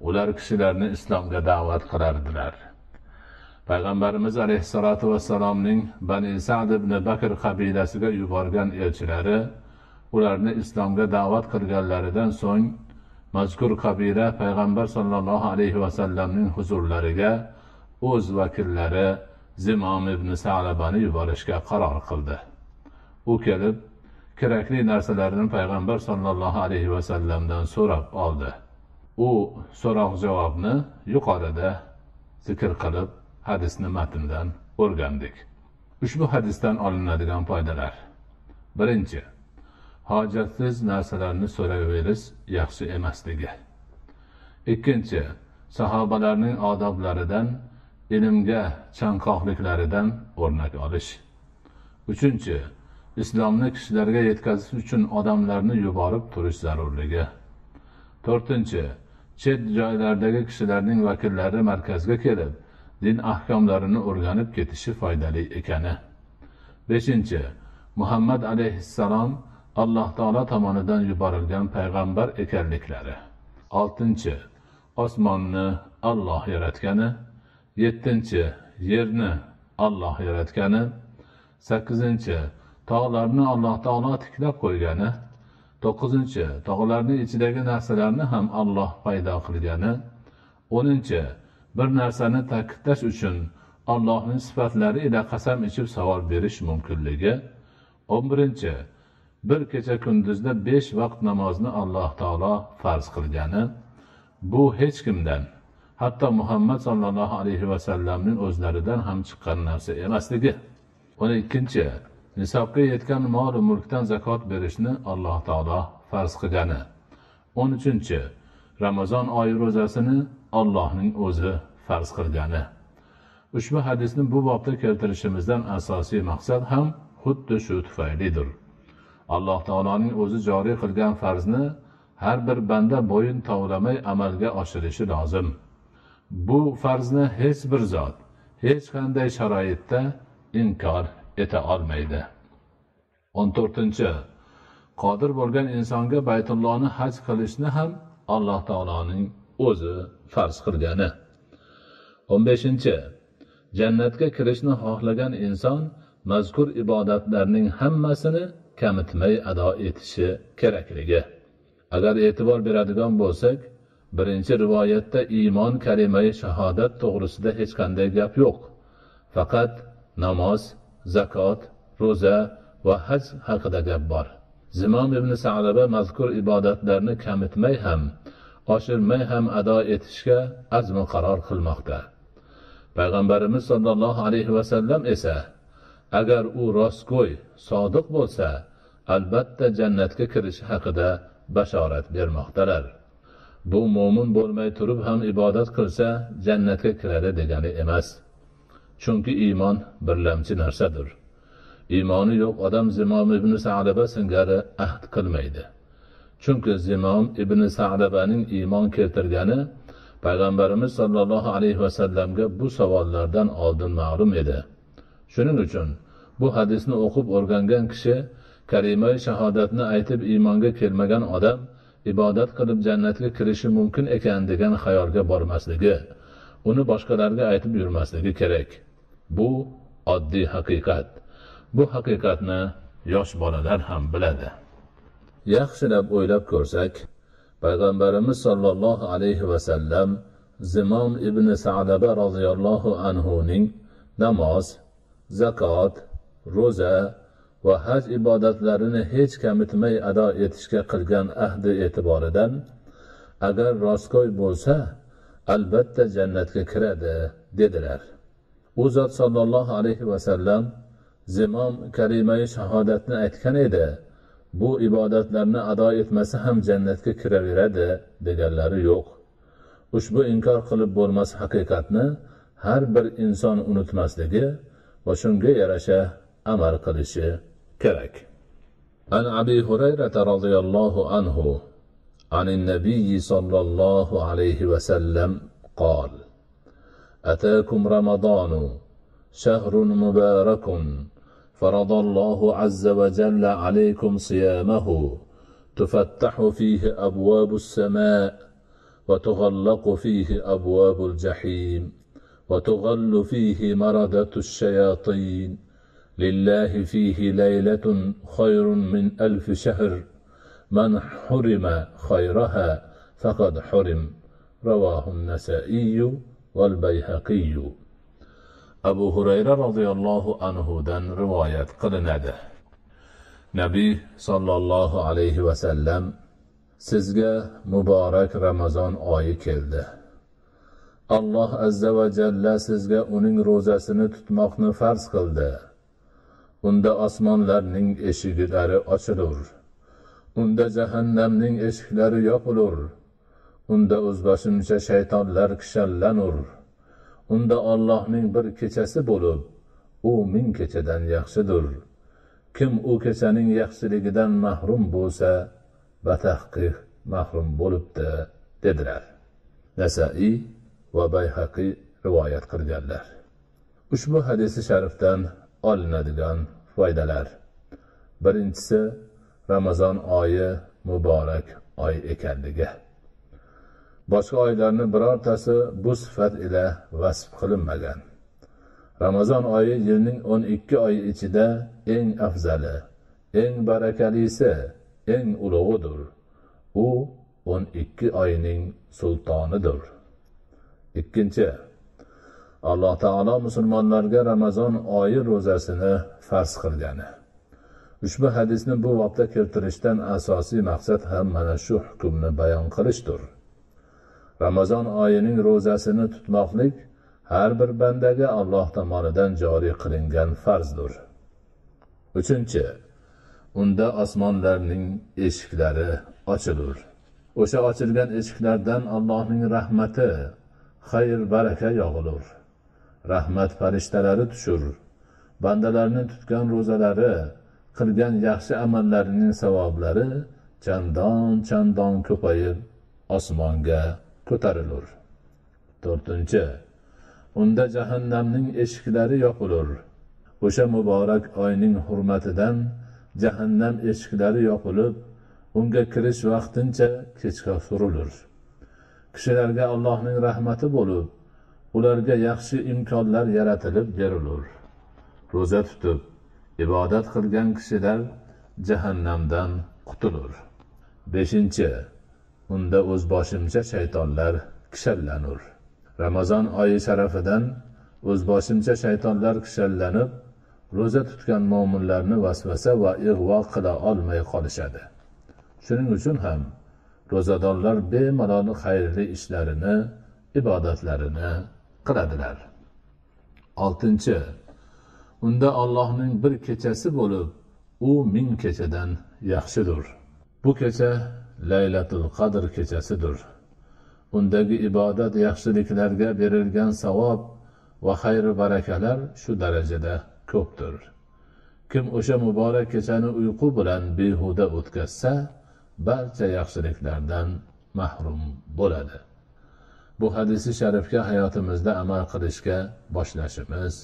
ular kishilarni islomga da'vat qilardilar payg'ambarimiz alayhissalotu vassalomning bani sad ibn bakr qabilasiga yuborgan elchilari ularni islomga da'vat qilganlaridan so'ng mazkur qabila payg'ambar sollallohu alayhi vasallamning huzurlariga o'z vakillari zimom ibn salabani yuborishga qaror qildi. U kelib kerakli narsalarni payg'ambar sollallohu alayhi vasallamdan so'rab oldi. U so'roq javobni yuqorida zikr qilib hadisni matndan o'rgandik. Ushbu hadisdan olinadigan foydalar. Birinchi hojatsiz narsalarni so'rayverish yaxshi emasligi. Ikkinchi sahobalarning odoblaridan ilmga chanqoqliklaridan o'rnak olish. Uchinchi islomni kishilarga yetkazish uchun odamlarni yuborib turish zarurligi. To'rtinchi chet joylardagi kishilarning vakillari markazga kelib din ahkomlarini o'rganib ketishi foydali ekani. Beshinchi muhammad alayhissalom alloh taolo tomonidan yuborilgan payg'ambar ekanliklari. Oltinchi osmonni olloh yaratgani. Yettinchi yerni olloh yaratgani. Sakkizinchi tog'larni alloh taolo tiklab qo'ygani. To'qqizinchi tog'larni ichidagi narsalarni ham alloh paydo qilgani. O'ninchi bir narsani ta'kidlash uchun allohning sifatlari ila qasam ichib savol berish mumkinligi. O'n birinchi bir kecha kunduzda besh vaqt namozni alloh taolo farz qilgani. Bu hech kimdan hatto muhammad sollallohu alayhi vasallamning o'zlaridan ham chiqqan narsa emasligi. O'n ikkinchi nisobga yetgan mol mulkdan zakot berishni alloh taolo farz qilgani. O'n uchinchi ramazon oyi ro'zasini ollohning o'zi farz qilgani. Ushbu hadisni bu bobda keltirishimizdan asosiy maqsad ham xuddi shu tufaylidir. Alloh taoloning o'zi joriy qilgan farzni har bir banda bo'yin tovlamay amalga oshirishi lozim. Bu farzni hech bir zot hech qanday sharoitda inkor eta olmaydi. O'n to'rtinchi qodir bo'lgan insonga baytullohni haj qilishni ham alloh taoloning o'zi farz qilgani. O'n beshinchi jannatga kirishni xohlagan inson mazkur ibodatlarning hammasini kamitmay ado etishi kerakligi. Agar e'tibor beradigan bo'lsak birinchi rivoyatda iymon kalimai shahodat to'g'risida hech qanday gap yo'q. Faqat namoz zakot ro'za va haj haqida gap bor. Zimom ibn salaba mazkur ibodatlarni kamitmay ham oshirmay ham ado etishga azmi qaror qilmoqda. Payg'ambarimiz sollallohu alayhi vasallam esa agar u rostgo'y sodiq bo'lsa albatta jannatga kirishi haqida bashorat bermoqdalar. Bu mo'min bo'lmay turib ham ibodat qilsa jannatga kiradi degani emas. Chunki iymon birlamchi narsadir. Iymoni yo'q odam zimom ibn salaba singari ahd qilmaydi. Chunki zimom ibn sadabaning iymon keltirgani payg'ambarimiz sollallohu alayhi vasallamga bu savollardan oldin ma'lum edi. Shuning uchun bu hadisni o'qib o'rgangan kishi kalimai shahodatni aytib iymonga kelmagan odam ibodat qilib jannatga kirishi mumkin ekan degan xayolga bormasligi uni boshqalarga aytib yurmasligi kerak. Bu oddiy haqiqat. Bu haqiqatni yosh bolalar ham biladi. Yaxshilab o'ylab ko'rsak payg'ambarimiz sollallohu alayhi vasallam zimom ibn sadaba roziyallohu anhuning namoz zakot ro'za va haj ibodatlarini hech kamitmay ado etishga qilgan ahdi e'tiboridan agar rostgo'y bo'lsa albatta jannatga kiradi dedilar. u zot sollallohu alayhi vasallam zimom kalimai shahodatni aytgan edi bu ibodatlarni ado etmasa ham jannatga kiraveradi deganlari yo'q ushbu inkor qilib bo'lmas haqiqatni har bir inson unutmasligi va shunga yarasha amal qilishi kerak عن أبي هريرة رضي الله عنه عن النبي صلى الله عليه وسلم قال أتاكم رمضان شهر مبارك فرض الله عز وجل عليكم صيامه تفتح فيه أبواب السماء وتغلق فيه أبواب الجحيم وتغل فيه مردة الشياطين. لله فيه ليلة خير من ألف شهر من حرم خيرها فقد حرم رواه النسائي. والبيهقي أبو هريرة رضي الله عنه دن رواية قلنده نبي صلى الله عليه وسلم sizga muborak ramazon oyi keldi alloh azza va jalla sizga uning ro'zasini tutmoqni farz qildi unda osmonlarning eshiklari ochilur unda jahannamning eshiklari yopilur unda o'zboshimcha shaytonlar kishanlanur unda ollohning bir kechasi bo'lib u ming kechadan yaxshidir. Kim u kechaning yaxshiligidan mahrum bo'lsa batahqiq mahrum bo'libdi dedilar. Nasaiy va bayhaqiy rivoyat qilganlar. Ushbu hadisi sharifdan olinadigan foydalar. Birinchisi ramazon oyi muborak oy ekanligi. Boshqa oylarni birortasi bu sifat ila vasf qilinmagan. Ramazon oyi yilning o'n ikki oyi ichida eng afzali eng barakalisi eng ulug'idir. U o'n ikki oyning sultonidir. Ikkinchi alloh taolo musulmonlarga ramazon oyi ro'zasini farz qilgani. Ushbu hadisni bu vaqtda keltirishdan asosiy maqsad ham mana shu hukmni bayon qilishdir. Ramazon oyining ro'zasini tutmoqlik har bir bandaga alloh tomonidan joriy qilingan farzdir. Uchinchi unda osmonlarning eshiklari ochilur. O'sha ochilgan eshiklardan allohning rahmati xayr baraka yog'ilur. Rahmat farishtalari tushur. Bandalarni tutgan ro'zalari qilgan yaxshi amallarining savoblari chandon chandon ko'payib osmonga ko'tarilur. To'rtinchi unda jahannamning eshiklari yopilur o'sha muborak oyning hurmatidan jahannam eshiklari yopilib unga kirish vaqtincha kechga surilur. Kishilarga allohning rahmati bo'lib ularga yaxshi imkonlar yaratilib berilur. Ro'za tutib ibodat qilgan kishilar jahannamdan qutulur. Beshinchi unda o'zboshimcha shaytonlar kishallanur ramazon oyi sharafidan o'zboshimcha shaytonlar kishallanib ro'za tutgan mo'minlarni vasvasa va ig'vo qila olmay qolishadi. Shuning uchun ham ro'zadorlar bemalol xayrli ishlarini ibodatlarini qiladilar. Oltinchi unda allohning bir kechasi bo'lib u ming kechadan yaxshidir bu kecha laylatul qadr kechasidir. Undagi ibodat yaxshiliklarga berilgan savob va xayri barakalar shu darajada ko'pdir. Kim o'sha muborak kechani uyqu bilan behuda o'tkazsa barcha yaxshiliklardan mahrum bo'ladi. Bu hadisi sharifga hayotimizda amal qilishga boshlashimiz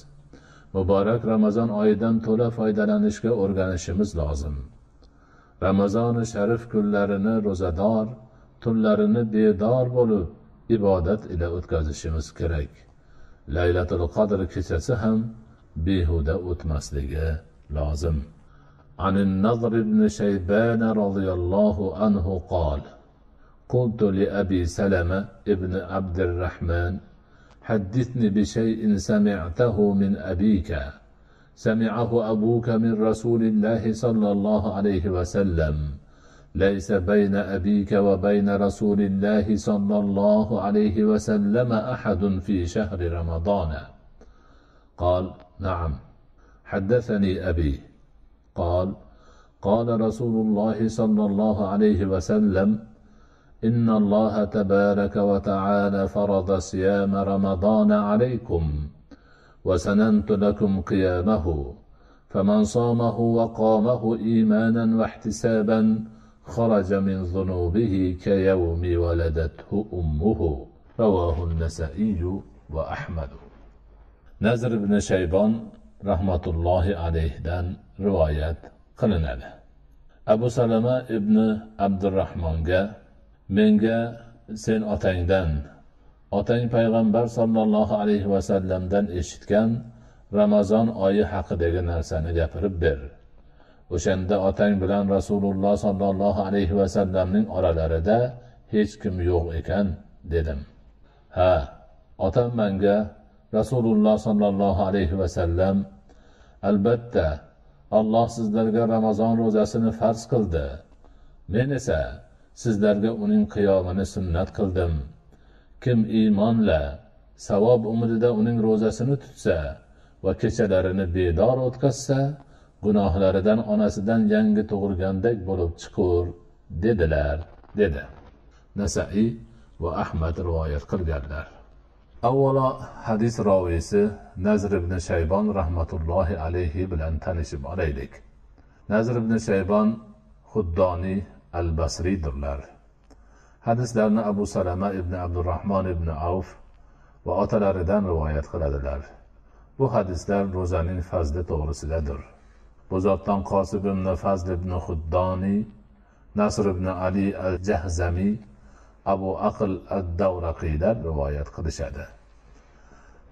muborak ramazon oyidan to'la foydalanishga o'rganishimiz lozim. ramazoni sharif kunlarini ro'zador tunlarini bedor bo'lib ibodat ila o'tkazishimiz kerak laylatul qadr kechasi ham behuda o'tmasligi lozim عن النضر بن شيبان رضي الله عنه قال قلت لأبي سلمة ابن عبد الرحمن حدثني بشيء سمعته من أبيك سمعه أبوك من رسول الله صلى الله عليه وسلم. ليس بين أبيك وبين رسول الله صلى الله عليه وسلم أحد في شهر رمضان. قال نعم. حدثني أبي. قال قال رسول الله صلى الله عليه وسلم إن الله تبارك وتعالى فرض صيام رمضان عليكم. وسننت لكم قيامه فمن صامه وقامه إيمانا واحتسابا خرج من ذنوبه كيوم ولدته أمه رواه النسائي وأحمد. نزر بن شيبان رحمة الله عليه دان رواية قلنا له أبو سلمة ابن عبد الرحمن جا من جا سن أتيندن otang payg'ambar sollallohu alayhi vasallamdan eshitgan ramazon oyi haqidagi narsani gapirib ber. O'shanda otang bilan rasululloh sollallohu alayhi vasallamning oralarida hech kim yo'q ekan dedim. Ha otam manga rasululloh sollallohu alayhi vasallam albatta alloh sizlarga ramazon ro'zasini farz qildi. Men esa sizlarga uning qiyomini sunnat qildim. Kim iymonla savob umidida uning ro'zasini tutsa va kechalarini bedor o'tkazsa gunohlaridan onasidan yangi tug'ilgandek bo'lib chiqur dedilar dedi. Nasaiy va ahmad rivoyat qilganlar. Avvalo hadis roviysi nazr ibn shaybon rahmatullohi alayhi bilan tanishib olaylik. Nazr ibn shaybon xuddoniy al basriydirlar hadislarni abu salama ibn abdurahmon ibn avf va otalaridan rivoyat qiladilar bu hadislar ro'zaning fazli to'g'risidadir bu zotdan qosib ibn fazl ibn xuddoniy nasr ibn ali al jahzamiy abu aql ad davraqiylar rivoyat qilishadi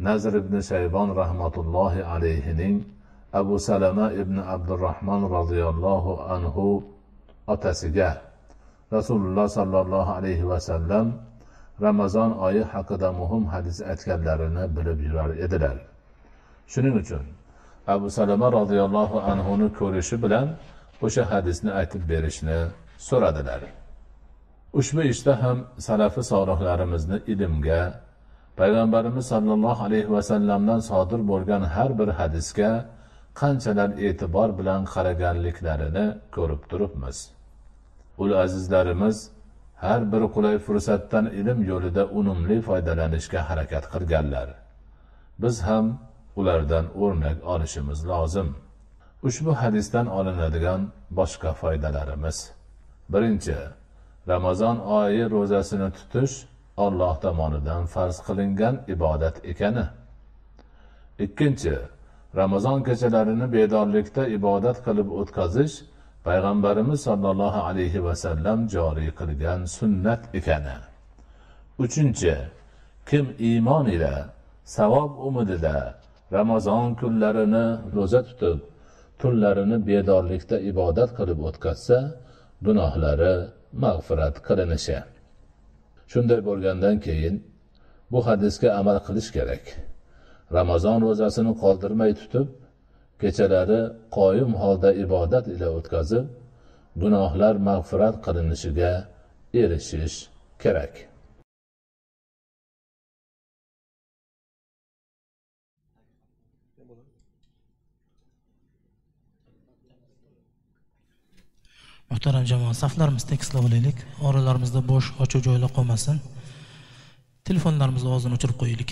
nazr ibn shaybon rahmatullohi alayhining abu salama ibn abdurahmon roziyallohu anhu otasiga rasululloh sollallohu alayhi vasallam ramazon oyi haqida muhim hadis aytganlarini bilib yurar edilar. Shuning uchun abu salama roziyallohu anhuni ko'rishi bilan o'sha hadisni aytib berishni so'radilar. Ushbu ishda ham salafi solihlarimizni ilmga payg'ambarimiz sollallohu alayhi vasallamdan sodir bo'lgan har bir hadisga qanchalar e'tibor bilan qaraganliklarini ko'rib turibmiz. Ul azizlarimiz har bir qulay fursatdan ilm yo'lida unumli foydalanishga harakat qilganlar. Biz ham ulardan o'rnak olishimiz lozim. Ushbu hadisdan olinadigan boshqa foydalarimiz. Birinchi ramazon oyi ro'zasini tutish olloh tomonidan farz qilingan ibodat ekani. Ikkinchi ramazon kechalarini bedorlikda ibodat qilib o'tkazish payg'ambarimiz sollallohu alayhi vasallam joriy qilgan sunnat ekani. Uchinchi kim iymon ila savob umidida ramazon kunlarini ro'za tutib tunlarini bedorlikda ibodat qilib o'tkazsa gunohlari mag'firat qilinishi. Shunday bo'lgandan keyin bu hadisga amal qilish kerak. Ramazon ro'zasini qoldirmay tutib kechalari qoyim holda ibodat ila o'tkazib gunohlar mag'firat qilinishiga erishish kerak. Muhtaram jamoa saflarimizni tekislab olaylik. Oralarimizda bo'sh ochiq joylar qolmasin. Telefonlarimizni ovozini o'chirib qo'yaylik.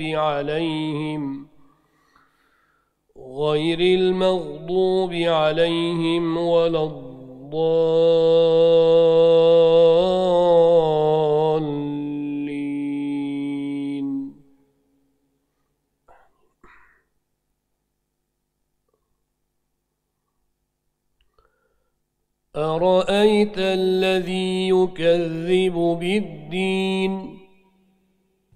عليهم غير المغضوب عليهم ولا الضالين. أرأيت الذي يكذب بالدين؟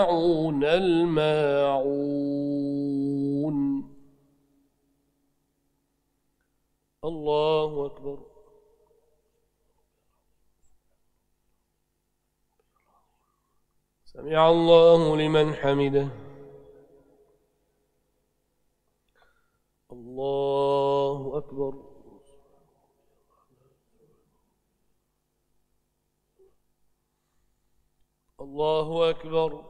ويمنعون الماعون. الله أكبر. سمع الله لمن حمده. الله أكبر. الله أكبر.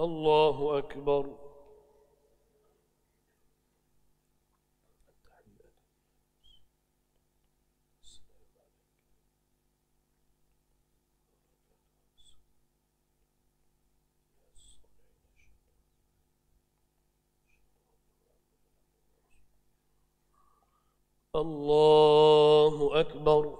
الله أكبر. الله أكبر.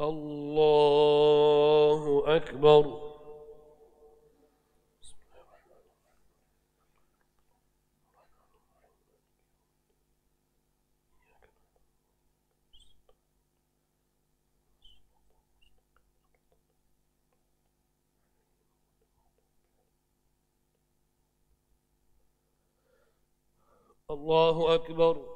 الله أكبر. الله أكبر.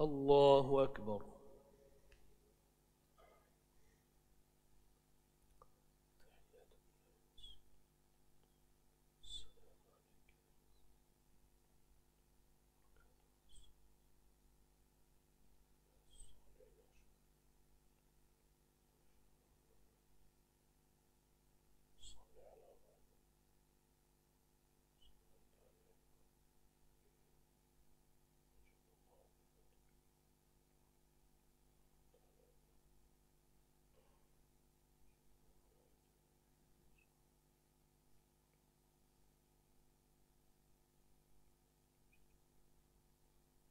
الله أكبر.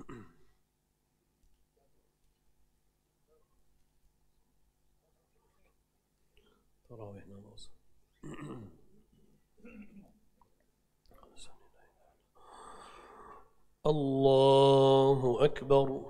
تراويح نماز الله أكبر.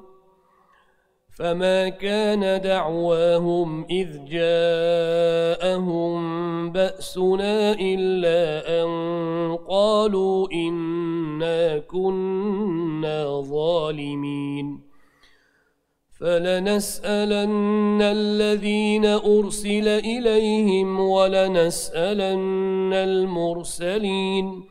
فما كان دعواهم إذ جاءهم بأسنا إلا أن قالوا إنا كنا ظالمين فلنسألن الذين أرسل إليهم ولنسألن المرسلين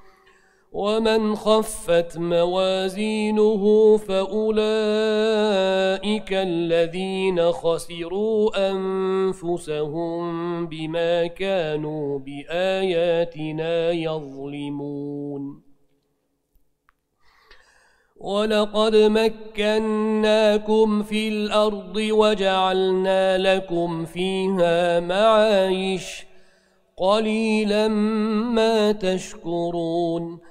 ومن خفت موازينه فأولئك الذين خسروا أنفسهم بما كانوا بآياتنا يظلمون. ولقد مكناكم في الأرض وجعلنا لكم فيها معايش قليلا ما تشكرون.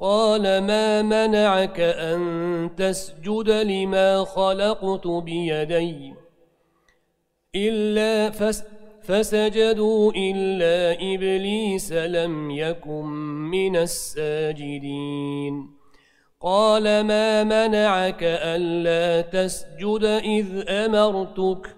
قال ما منعك أن تسجد لما خلقت بيدي إلا فس فسجدوا إلا إبليس لم يكن من الساجدين. قال ما منعك ألا تسجد إذ أمرتك؟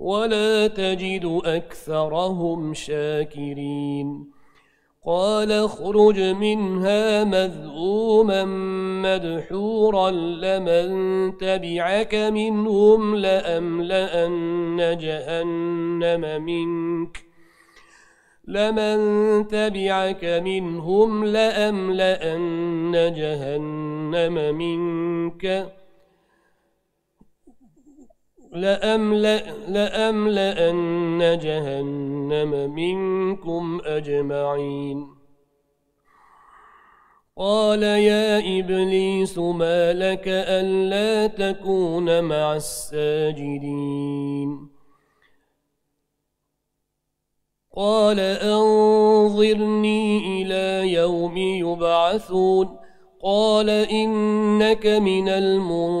ولا تجد أكثرهم شاكرين. قال اخرج منها مذءوما مدحورا لمن تبعك منهم لأملأن جهنم منك. لمن تبعك منهم لأملأن جهنم منك. لأملأ لأملأن جهنم منكم أجمعين. قال يا إبليس ما لك ألا تكون مع الساجدين. قال أنظرني إلى يوم يبعثون. قال إنك من المنظرين.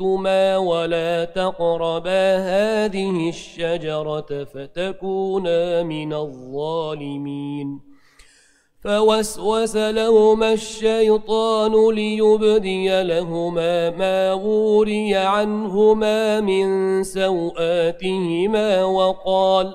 شئتما ولا تقربا هذه الشجرة فتكونا من الظالمين فوسوس لهما الشيطان ليبدي لهما ما وري عنهما من سوآتهما وقال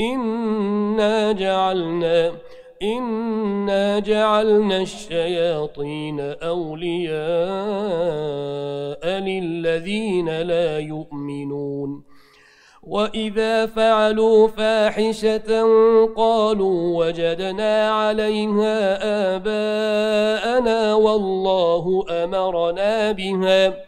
إنا جعلنا إنا جعلنا الشياطين أولياء للذين لا يؤمنون وإذا فعلوا فاحشة قالوا وجدنا عليها آباءنا والله أمرنا بها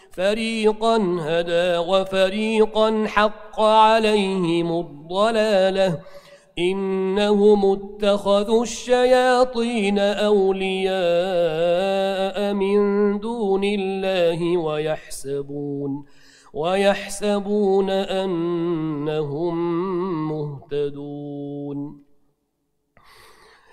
فريقا هدى وفريقا حق عليهم الضلاله إنهم اتخذوا الشياطين أولياء من دون الله ويحسبون ويحسبون أنهم مهتدون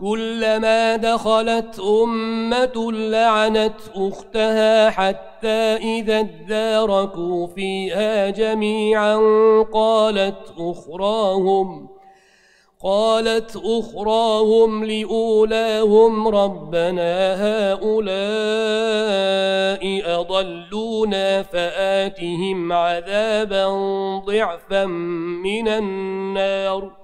كلما دخلت أمة لعنت أختها حتى إذا اداركوا فيها جميعا قالت أخراهم قالت أخراهم لأولاهم ربنا هؤلاء أضلونا فآتهم عذابا ضعفا من النار.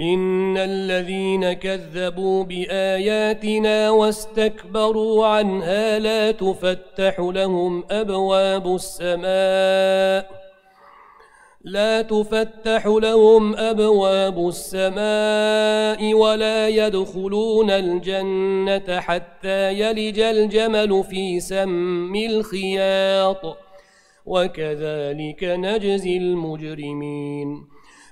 إن الذين كذبوا بآياتنا واستكبروا عنها لا تفتح لهم أبواب السماء لا تفتح لهم أبواب السماء ولا يدخلون الجنة حتى يلج الجمل في سم الخياط وكذلك نجزي المجرمين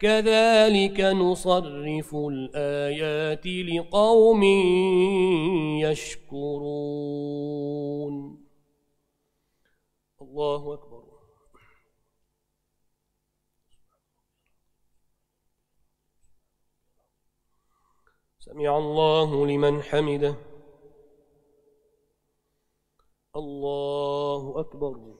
كذلك نصرف الآيات لقوم يشكرون. الله أكبر. سمع الله لمن حمده. الله أكبر.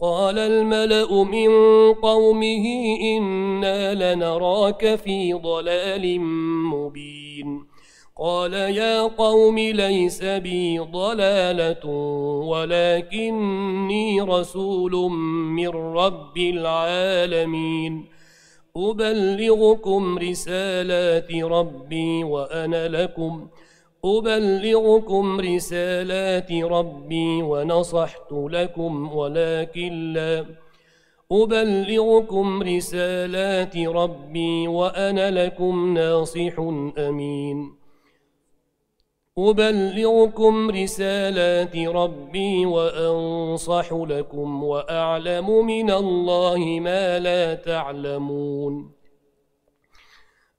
قال الملأ من قومه إنا لنراك في ضلال مبين. قال يا قوم ليس بي ضلالة ولكني رسول من رب العالمين. أبلغكم رسالات ربي وأنا لكم أبلغكم رسالات ربي ونصحت لكم ولكن لا أبلغكم رسالات ربي وأنا لكم ناصح أمين. أبلغكم رسالات ربي وأنصح لكم وأعلم من الله ما لا تعلمون.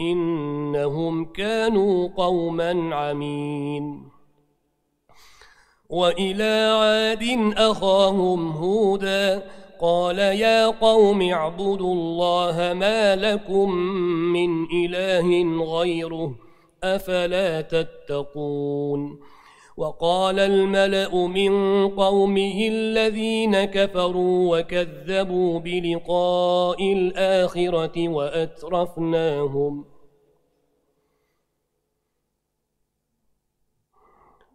إنهم كانوا قوما عمين. وإلى عاد أخاهم هودا قال يا قوم اعبدوا الله ما لكم من إله غيره أفلا تتقون. وقال الملأ من قومه الذين كفروا وكذبوا بلقاء الآخرة وأترفناهم.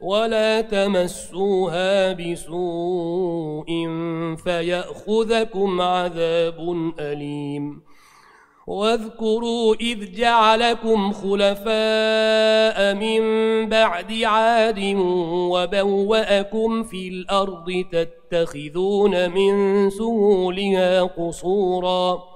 ولا تمسوها بسوء فيأخذكم عذاب أليم. واذكروا إذ جعلكم خلفاء من بعد عاد وبوأكم في الأرض تتخذون من سهولها قصوراً.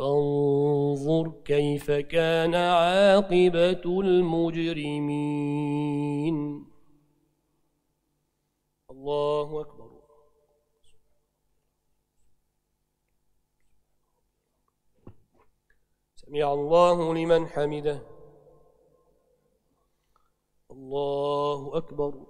فانظر كيف كان عاقبة المجرمين. الله أكبر. سمع الله لمن حمده. الله أكبر.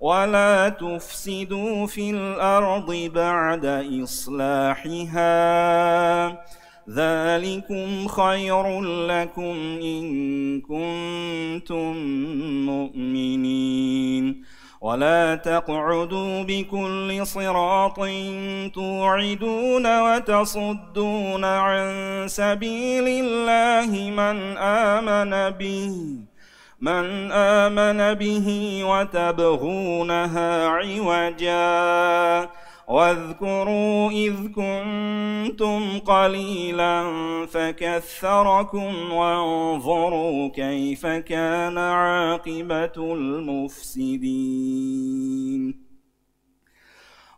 ولا تفسدوا في الأرض بعد إصلاحها ذلكم خير لكم إن كنتم مؤمنين ولا تقعدوا بكل صراط توعدون وتصدون عن سبيل الله من آمن به من آمن به وتبغونها عوجا. واذكروا إذ كنتم قليلا فكثركم وانظروا كيف كان عاقبة المفسدين.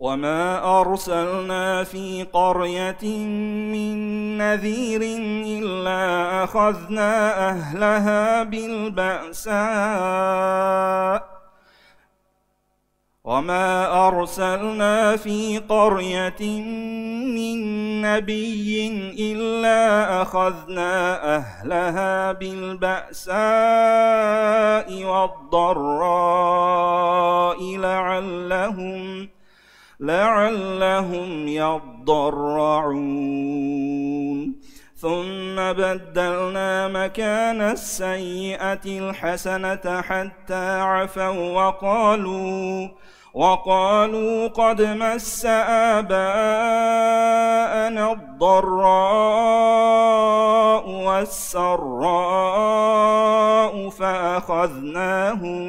وما أرسلنا في قرية من نذير إلا أخذنا أهلها بالبأساء وما أرسلنا في قرية من نبي إلا أخذنا أهلها بالبأساء والضراء لعلهم لعلهم يضرعون. ثم بدلنا مكان السيئة الحسنة حتى عفوا وقالوا وقالوا قد مس آباءنا الضراء والسراء فأخذناهم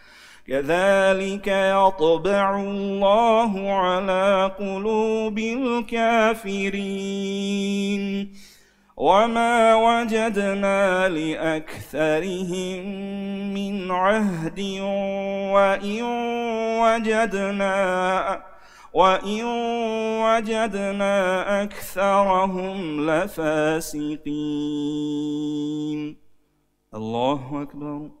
كذلك يطبع الله على قلوب الكافرين. وما وجدنا لأكثرهم من عهد وإن وجدنا وإن وجدنا أكثرهم لفاسقين. الله أكبر.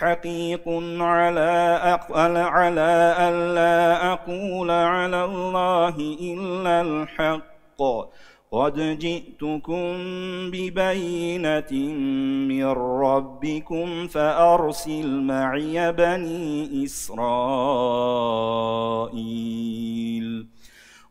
حقيق على أقل على ألا أقول على الله إلا الحق. قد جئتكم ببينة من ربكم فأرسل معي بني إسرائيل.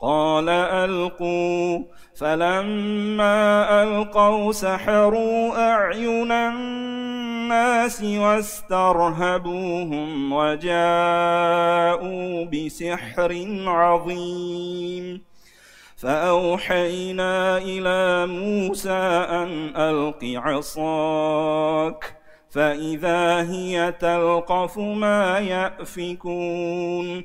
قال ألقوا. فلما ألقوا سحروا أعين الناس واسترهبوهم وجاءوا بسحر عظيم. فأوحينا إلى موسى أن ألق عصاك فإذا هي تلقف ما يأفكون.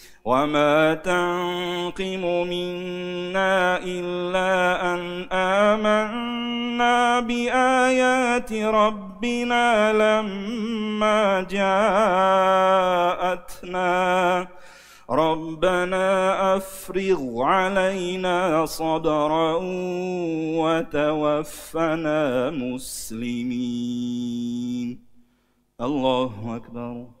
وما تنقم منا إلا أن آمنا بآيات ربنا لما جاءتنا ربنا أفرغ علينا صبرا وتوفنا مسلمين. الله أكبر.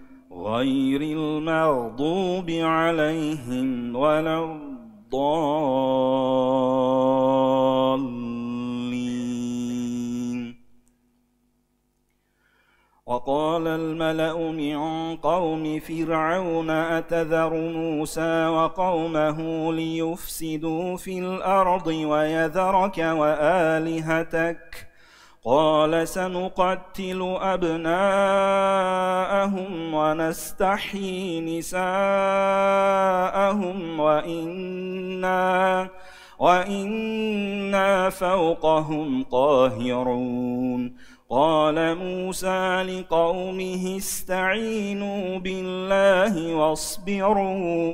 غير المغضوب عليهم ولا الضالين. وقال الملأ من قوم فرعون أتذر موسى وقومه ليفسدوا في الأرض ويذرك وآلهتك قال سنقتل أبناءهم ونستحيي نساءهم وإنا وإنا فوقهم قاهرون. قال موسى لقومه استعينوا بالله واصبروا.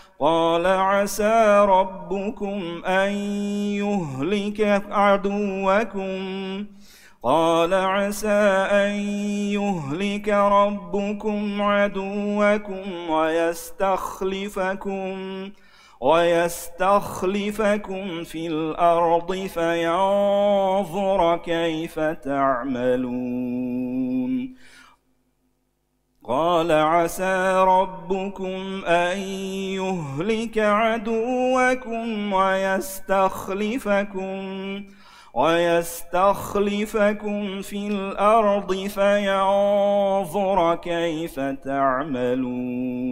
قال عسى ربكم أن يهلك عدوكم. قال عسى أن يهلك ربكم عدوكم ويستخلفكم ويستخلفكم في الأرض فينظر كيف تعملون. قال عسى ربكم أن يهلك عدوكم ويستخلفكم ويستخلفكم في الأرض فينظر كيف تعملون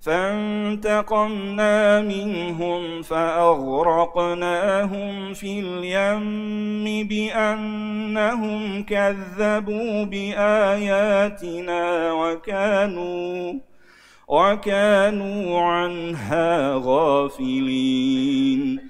فانتقمنا منهم فأغرقناهم في اليم بأنهم كذبوا بآياتنا وكانوا وكانوا عنها غافلين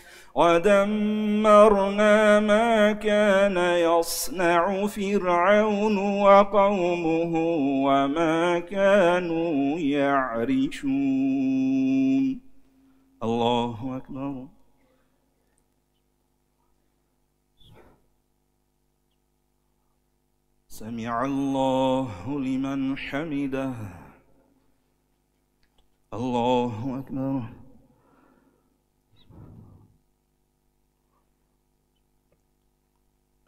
ودمرنا ما كان يصنع فرعون وقومه وما كانوا يعرشون. الله أكبر. سمع الله لمن حمده. الله أكبر.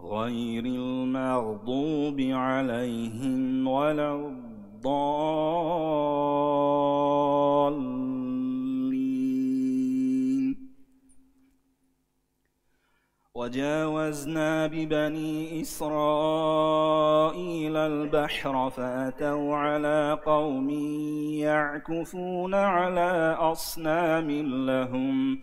غير المغضوب عليهم ولا الضالين. وجاوزنا ببني إسرائيل البحر فأتوا على قوم يعكفون على أصنام لهم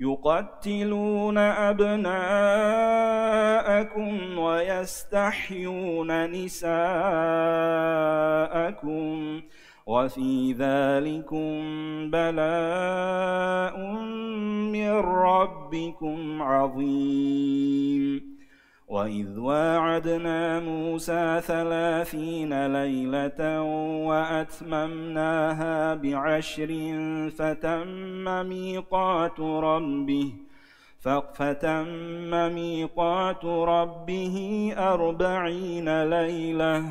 يقتلون أبناءكم ويستحيون نساءكم وفي ذلكم بلاء من ربكم عظيم. وإذ واعدنا موسى ثلاثين ليلة وأتممناها بعشر فتم ميقات ربه فتم ميقات ربه أربعين ليلة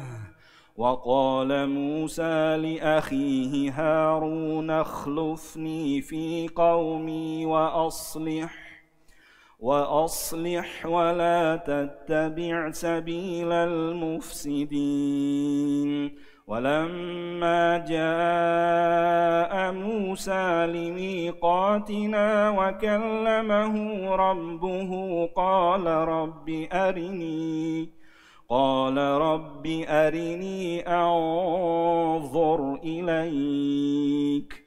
وقال موسى لأخيه هارون اخلفني في قومي وأصلح وأصلح ولا تتبع سبيل المفسدين. ولما جاء موسى لميقاتنا وكلمه ربه قال رب أرني قال رب أرني أنظر إليك.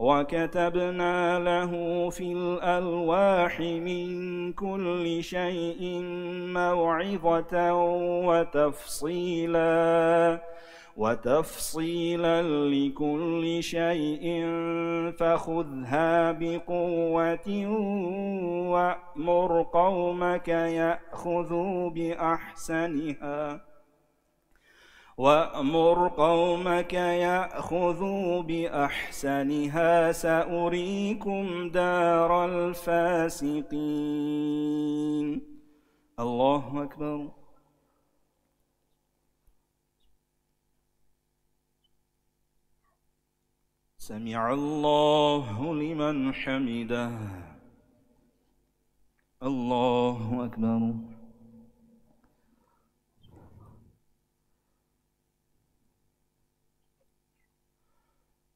وكتبنا له في الألواح من كل شيء موعظة وتفصيلاً وتفصيلا لكل شيء فخذها بقوة وأمر قومك يأخذوا بأحسنها. وأمر قومك يأخذوا بأحسنها سأريكم دار الفاسقين. الله أكبر. سمع الله لمن حمده. الله أكبر.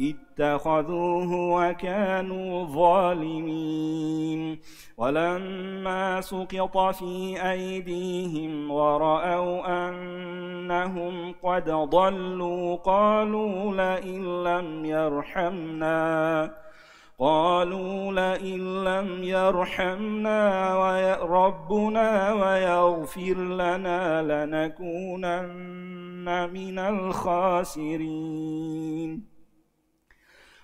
اتخذوه وكانوا ظالمين. ولما سقط في أيديهم ورأوا أنهم قد ضلوا قالوا لئن لم يرحمنا قالوا لئن لم يرحمنا ربنا ويغفر لنا لنكونن من الخاسرين.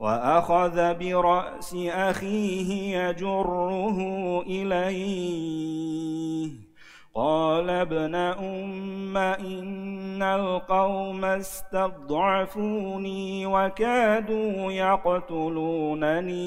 وأخذ برأس أخيه يجره إليه. قال ابن أم إن القوم استضعفوني وكادوا يقتلونني.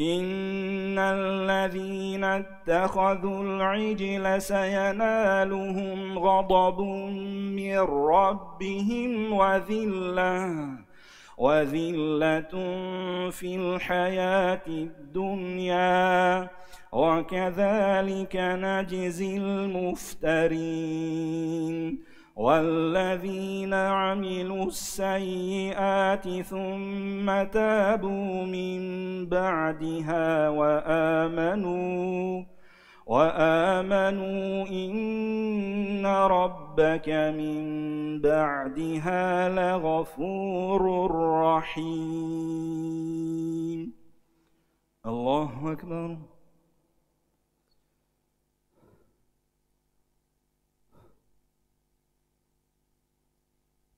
إن الذين اتخذوا العجل سينالهم غضب من ربهم وذلة وذلة في الحياة الدنيا وكذلك نجزي المفترين والذين عملوا السيئات ثم تابوا من بعدها وآمنوا وآمنوا إن ربك من بعدها لغفور رحيم. الله أكبر.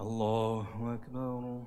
الله أكبر.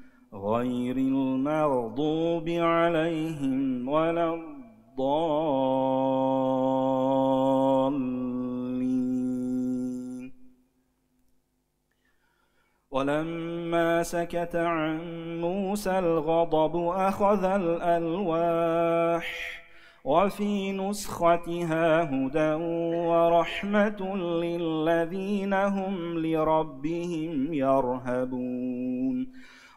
غير المغضوب عليهم ولا الضالين. ولما سكت عن موسى الغضب أخذ الألواح وفي نسختها هدى ورحمة للذين هم لربهم يرهبون.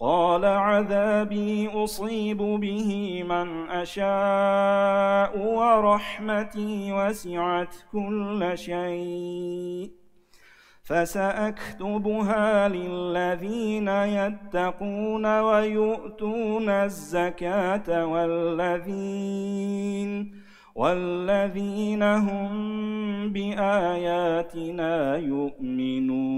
قال عذابي أصيب به من أشاء ورحمتي وسعت كل شيء فسأكتبها للذين يتقون ويؤتون الزكاة والذين والذين هم بآياتنا يؤمنون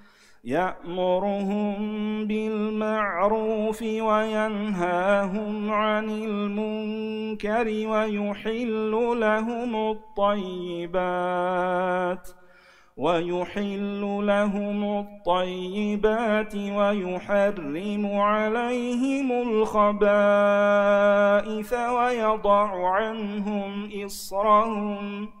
يأمرهم بالمعروف وينهاهم عن المنكر ويحل لهم الطيبات ويحل لهم الطيبات ويحرم عليهم الخبائث ويضع عنهم إصرهم.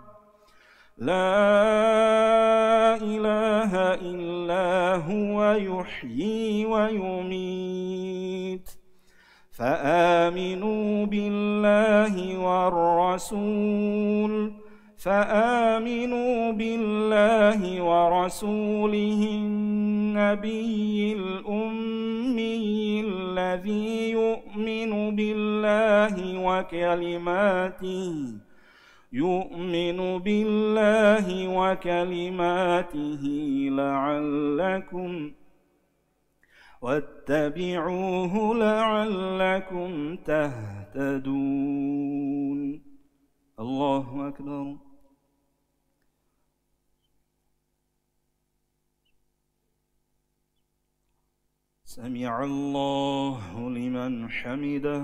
لا إله إلا هو يحيي ويميت. فآمنوا بالله والرسول فآمنوا بالله ورسوله النبي الأمي الذي يؤمن بالله وكلماته يؤمن بالله وكلماته لعلكم واتبعوه لعلكم تهتدون. الله أكبر. سمع الله لمن حمده.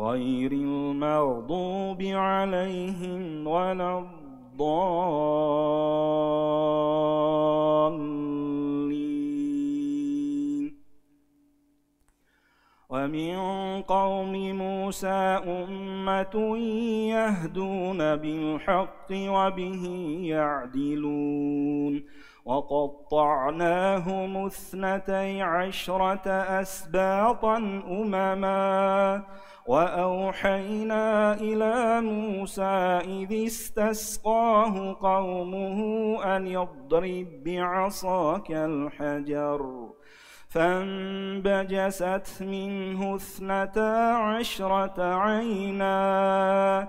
غير المغضوب عليهم ولا الضالين. ومن قوم موسى أمة يهدون بالحق وبه يعدلون. وقطعناهم اثنتي عشرة أسباطا أمما وأوحينا إلى موسى إذ استسقاه قومه أن يضرب بعصاك الحجر فانبجست منه اثنتا عشرة عينا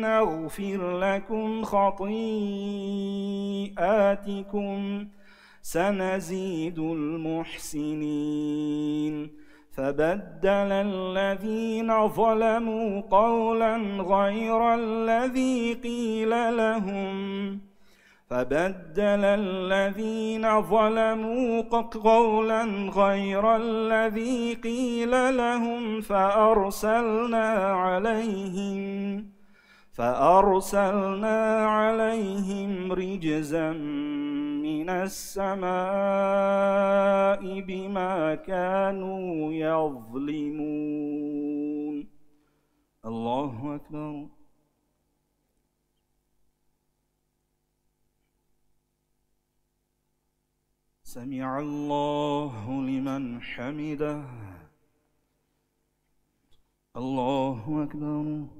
نغفر لكم خطيئاتكم سنزيد المحسنين. فبدل الذين ظلموا قولا غير الذي قيل لهم. فبدل الذين ظلموا قولا غير الذي قيل لهم فأرسلنا عليهم فأرسلنا عليهم رجزا من السماء بما كانوا يظلمون. الله أكبر. سمع الله لمن حمده. الله أكبر.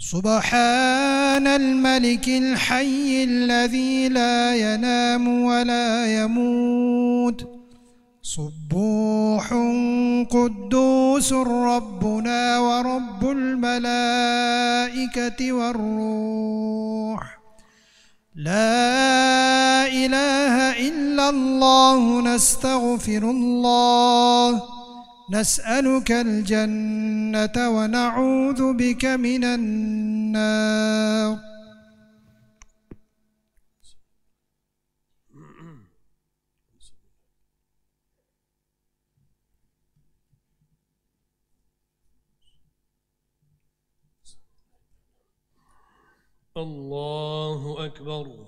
سبحان الملك الحي الذي لا ينام ولا يموت. صبوح قدوس ربنا ورب الملائكة والروح. لا إله إلا الله نستغفر الله. نسألك الجنة ونعوذ بك من النار. الله أكبر.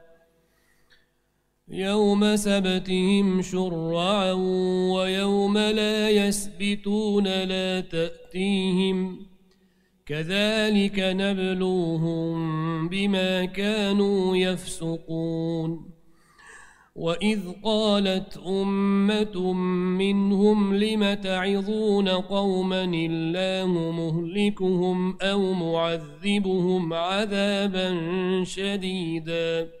يوم سبتهم شرعا ويوم لا يسبتون لا تأتيهم كذلك نبلوهم بما كانوا يفسقون. وإذ قالت أمة منهم لم تعظون قوما الله مهلكهم أو معذبهم عذابا شديدا؟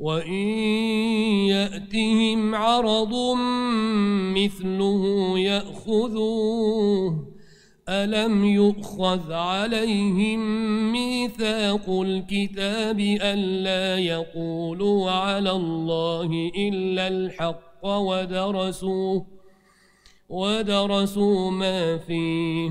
وإن يأتهم عرض مثله يأخذوه ألم يؤخذ عليهم ميثاق الكتاب ألا يقولوا على الله إلا الحق ودرسوه ودرسوا ما فيه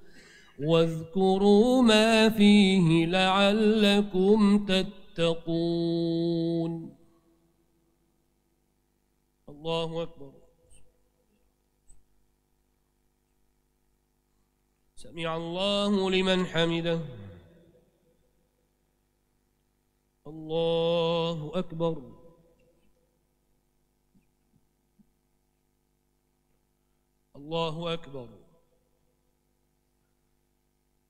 واذكروا ما فيه لعلكم تتقون. الله أكبر. سمع الله لمن حمده. الله أكبر. الله أكبر.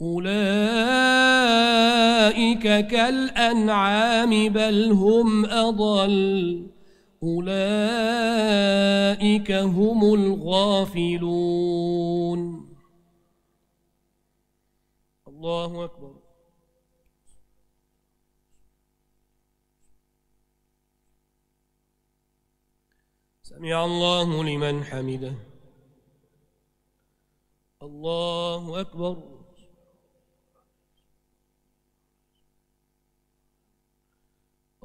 أولئك كالأنعام بل هم أضل أولئك هم الغافلون الله أكبر سمع الله لمن حمده الله أكبر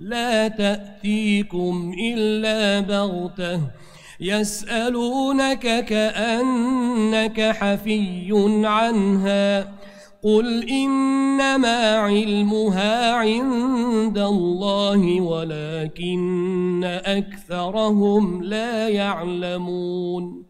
لا تأتيكم إلا بغتة يسألونك كأنك حفي عنها قل إنما علمها عند الله ولكن أكثرهم لا يعلمون.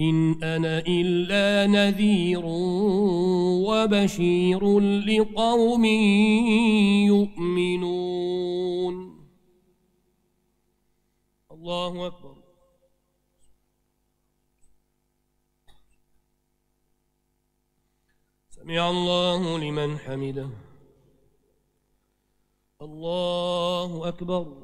إن أنا إلا نذير وبشير لقوم يؤمنون. الله أكبر. سمع الله لمن حمده. الله أكبر.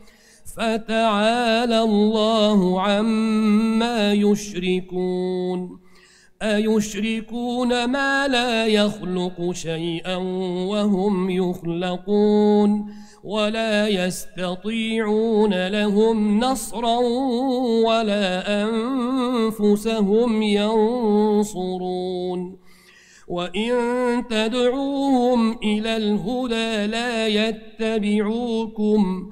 فتعالى الله عما يشركون. أيشركون ما لا يخلق شيئا وهم يخلقون. ولا يستطيعون لهم نصرا ولا أنفسهم ينصرون. وإن تدعوهم إلى الهدى لا يتبعوكم.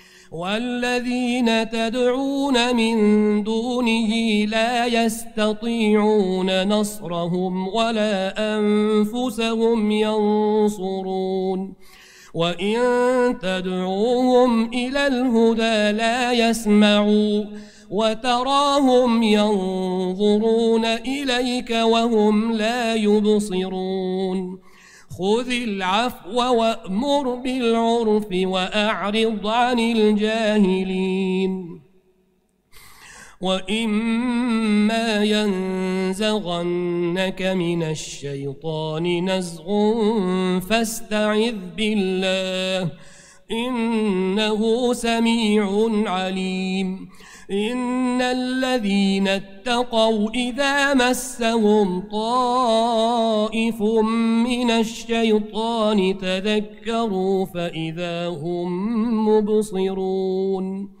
والذين تدعون من دونه لا يستطيعون نصرهم ولا أنفسهم ينصرون. وإن تدعوهم إلى الهدى لا يسمعوا وتراهم ينظرون إليك وهم لا يبصرون. خذ العفو وأمر بالعرف وأعرض عن الجاهلين. وإما ينزغنك من الشيطان نزغ فاستعذ بالله إنه سميع عليم. إن الذين اتقوا إذا مسهم طائف من الشيطان تذكروا فإذا هم مبصرون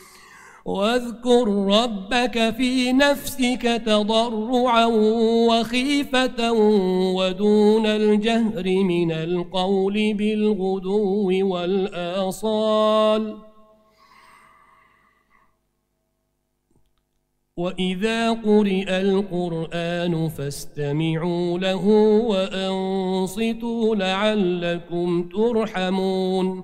واذكر ربك في نفسك تضرعا وخيفة ودون الجهر من القول بالغدو والآصال. وإذا قرئ القرآن فاستمعوا له وأنصتوا لعلكم ترحمون.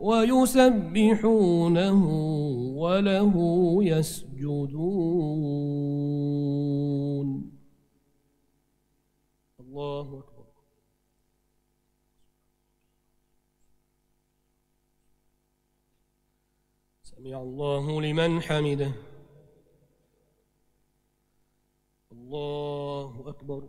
ويسبحونه وله يسجدون. الله أكبر. سمع الله لمن حمده. الله أكبر.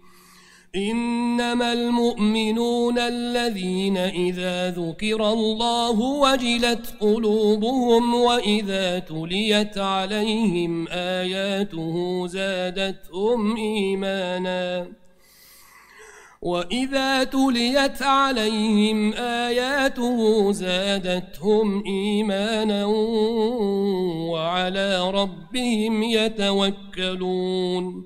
إنما المؤمنون الذين إذا ذكر الله وجلت قلوبهم وإذا تليت عليهم آياته زادتهم إيمانا. وإذا تليت عليهم آياته زادتهم إيمانا وعلى ربهم يتوكلون.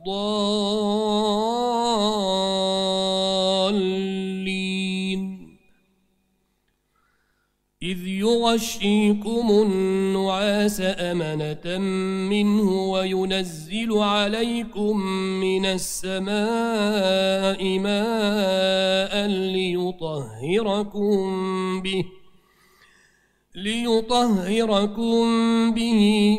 الضالين. إذ يغشيكم النعاس أمنة منه وينزل عليكم من السماء ماء ليطهركم به ليطهركم به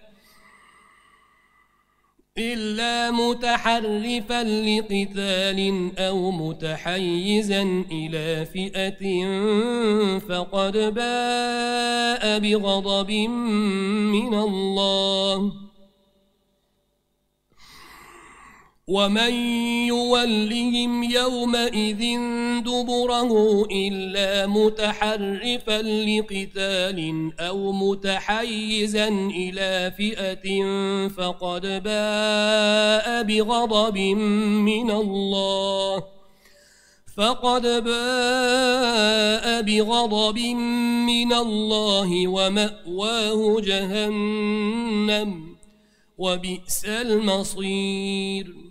إلا متحرفا لقتال أو متحيزا إلى فئة فقد باء بغضب من الله ومن يولهم يومئذ دبره إلا متحرفا لقتال أو متحيزا إلى فئة فقد باء بغضب من الله فقد باء بغضب من الله ومأواه جهنم وبئس المصير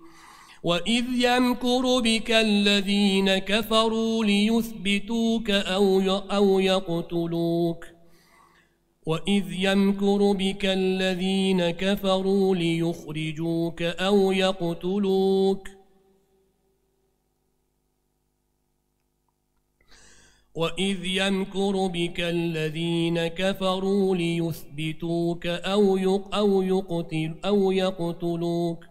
وإذ يمكر بك الذين كفروا ليثبتوك أو أو يقتلوك. وإذ يمكر بك الذين كفروا ليخرجوك أو يقتلوك. وإذ يمكر بك الذين كفروا ليثبتوك أو أو يقتل أو يقتلوك.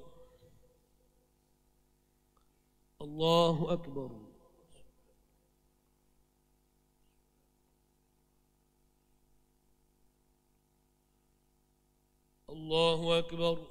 الله أكبر. الله أكبر.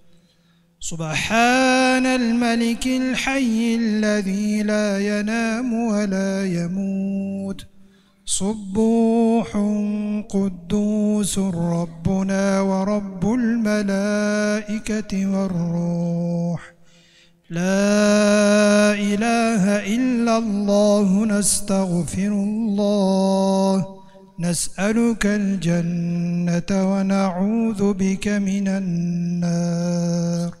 سبحان الملك الحي الذي لا ينام ولا يموت. صبوح قدوس ربنا ورب الملائكة والروح. لا إله إلا الله نستغفر الله. نسألك الجنة ونعوذ بك من النار.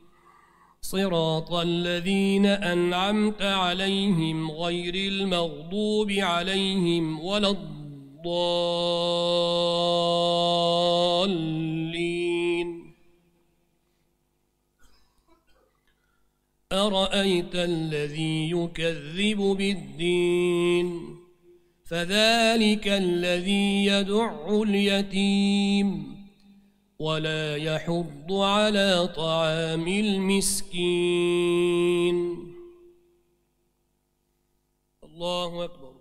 صراط الذين أنعمت عليهم غير المغضوب عليهم ولا الضالين. أرأيت الذي يكذب بالدين؟ فذلك الذي يدع اليتيم. ولا يحض على طعام المسكين. الله أكبر.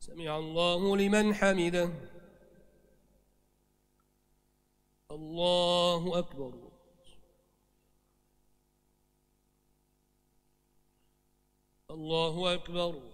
سمع الله لمن حمده. الله أكبر. الله أكبر.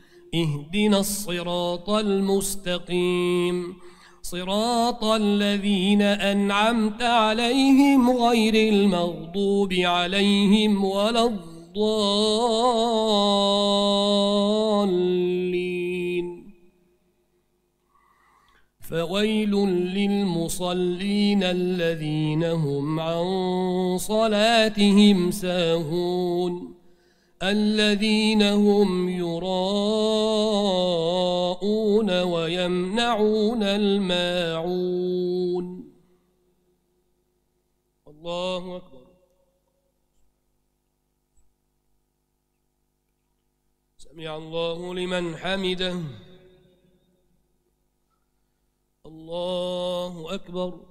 اهدنا الصراط المستقيم. صراط الذين أنعمت عليهم غير المغضوب عليهم ولا الضالين. فويل للمصلين الذين هم عن صلاتهم ساهون. الذين هم يراءون ويمنعون الماعون. الله أكبر. سمع الله لمن حمده. الله أكبر.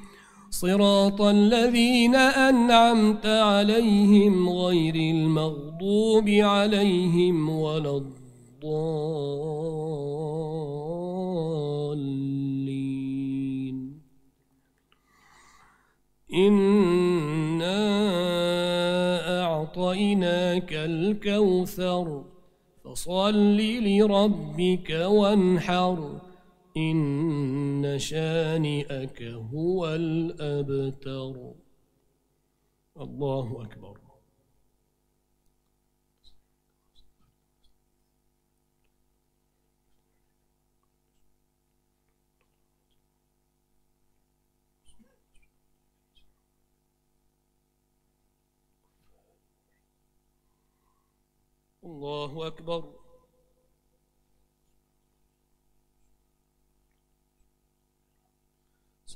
صراط الذين أنعمت عليهم غير المغضوب عليهم ولا الضالين. إنا أعطيناك الكوثر فصل لربك وانحر. إن شانئك هو الأبتر. الله أكبر. الله أكبر.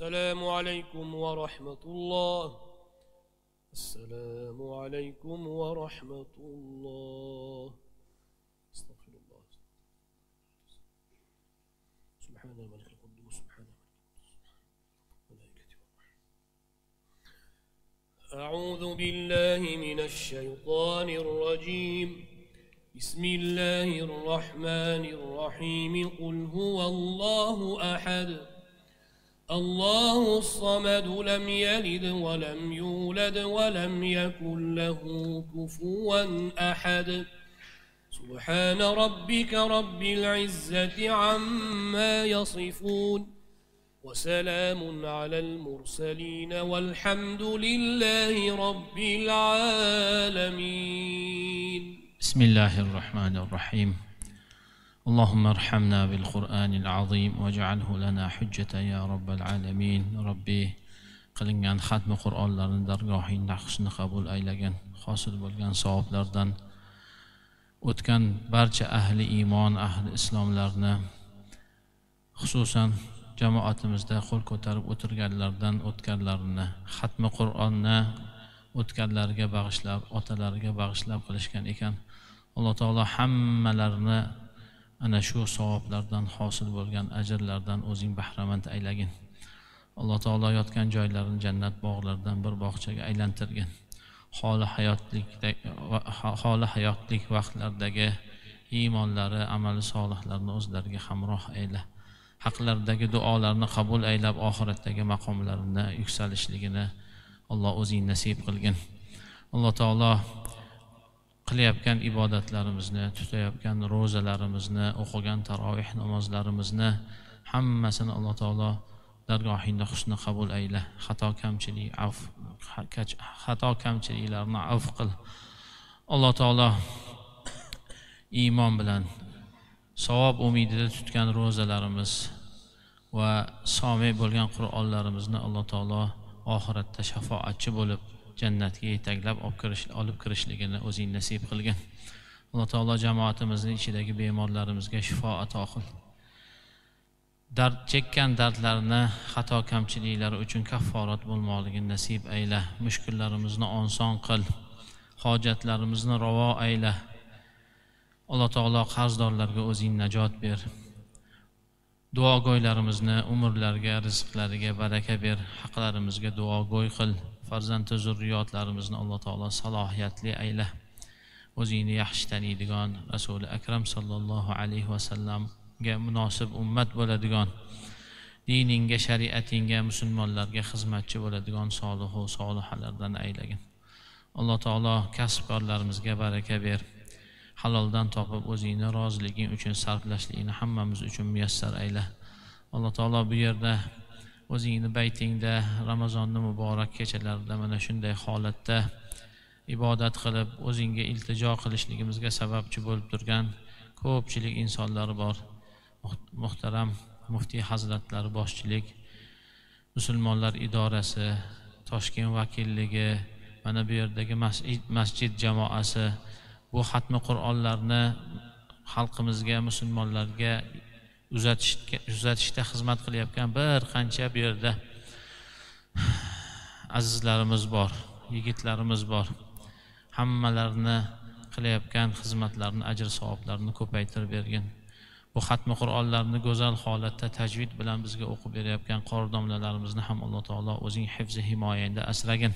السلام عليكم ورحمة الله. السلام عليكم ورحمة الله. استغفر الله. سبحان الملك القدوس سبحان الملائكة أعوذ بالله من الشيطان الرجيم. بسم الله الرحمن الرحيم. قل هو الله أحد. الله الصمد لم يلد ولم يولد ولم يكن له كفوا أحد. سبحان ربك رب العزة عما يصفون. وسلام على المرسلين والحمد لله رب العالمين. بسم الله الرحمن الرحيم. اللهم ارحمنا بالقرآن العظيم واجعله لنا حجة يا رب العالمين ربي qilingan xatmi qur'onlarni dargohingda husni qabul aylagin hosil bo'lgan savoblardan o'tgan barcha ahli iymon ahli islomlarni xususan jamoatimizda qo'l ko'tarib o'tirganlardan o'tganlarini xatmi qur'onni o'tganlariga bag'ishlab otalariga bag'ishlab qilishgan ekan alloh taolo hammalarini ana shu savoblardan hosil bo'lgan ajrlardan o'zing bahramand aylagin. Alloh taolo yotgan joylarini jannat bog'laridan bir bog'chaga aylantirgin. Holi hayotlik holi hayotlik vaqtlardagi iymonlari amali solihlarni o'zlariga hamroh ayla. Haqlaridagi duolarni qabul aylab oxiratdagi maqomlarini yuksalishligini alloh o'zing nasib qilgin. Alloh taolo qilayotgan ibodatlarimizni tutayotgan ro'zalarimizni o'qigan taroveh namozlarimizni hammasini alloh taolo dargohingda husni qabul ayla xato kamchilik af xato kamchiliklarni avf qil. Alloh taolo iymon bilan savob umidida tutgan ro'zalarimiz va somiy bo'lgan qur'onlarimizni alloh taolo oxiratda shafoatchi bo'lib jannatga yetaklab olib kirish olib kirishligini o'zing nasib qilgin alloh taolo jamoatimizni ichidagi bemorlarimizga shifo ato qil. Dard chekkan dardlarni xato kamchiliklari uchun kafforat bo'lmoqligini nasib ayla. Mushkullarimizni oson qil. Hojatlarimizni ravo ayla. Alloh taolo qarzdorlarga o'zing najot ber. Duogo'ylarimizni umrlariga rizqlariga baraka ber. Haqlarimizga duogo'y qil. Farzandi zurriyotlarimizni alloh taolo salohiyatli ayla. O'zingni yaxshi taniydigan rasuli akram sollallohu alayhi vasallamga munosib ummat bo'ladigan diningga shariatingga musulmonlarga xizmatchi bo'ladigan solihu solihalardan aylagin. Alloh taolo kasbkorlarimizga baraka ber. Haloldan topib o'zingni roziliging uchun sarflashlikni hammamiz uchun muyassar ayla. Alloh taolo bu yerda o'zingni baytingda ramazonni muborak kechalarida mana shunday holatda ibodat qilib o'zingga iltijo qilishligimizga sababchi bo'lib turgan ko'pchilik insonlar bor. Muhtaram muftiy hazratlari boshchilik musulmonlar idorasi toshkent vakilligi mana bu yerdagi masjid, masjid jamoasi. Bu xatmi qur'onlarni xalqimizga musulmonlarga uzatishga uzatishda xizmat qilayotgan bir qancha bu yerda azizlarimiz bor yigitlarimiz bor. Hammalarini qilayotgan xizmatlarini ajr savoblarini ko'paytirib bergin. Bu xatmi qur'onlarni go'zal holatda tajvid bilan bizga o'qib berayotgan qori domlalarimizni ham alloh taolo o'zing hifzi himoyangda asragin.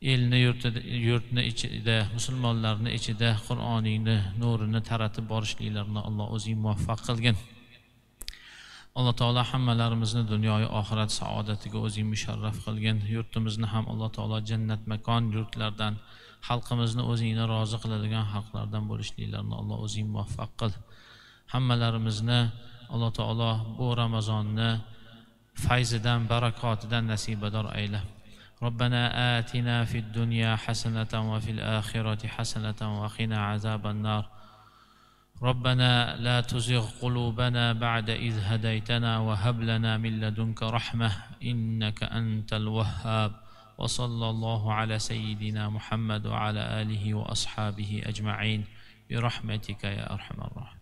Elni yurtni ichida musulmonlarni ichida qur'oningni nurini taratib borishliklarini alloh o'zing muvaffaq qilgin. Alloh taolo hammalarimizni dunyoyu oxirat saodatiga o'zing musharraf qilgin. Yurtimizni ham alloh taolo jannat makon yurtlardan xalqimizni o'zingni rozi qiladigan xalqlardan bo'lishliklarini alloh o'zing muvaffaq qil. Hammalarimizni alloh taolo bu ramazonni fayzidan barakotidan nasibador ayla. ربنا آتنا في الدنيا حسنة وفي الآخرة حسنة وقنا عذاب النار. ربنا لا تزغ قلوبنا بعد إذ هديتنا وهب لنا من لدنك رحمة إنك أنت الوهاب. وصلى الله على سيدنا محمد وعلى آله وأصحابه أجمعين. برحمتك يا أرحم الراحمين.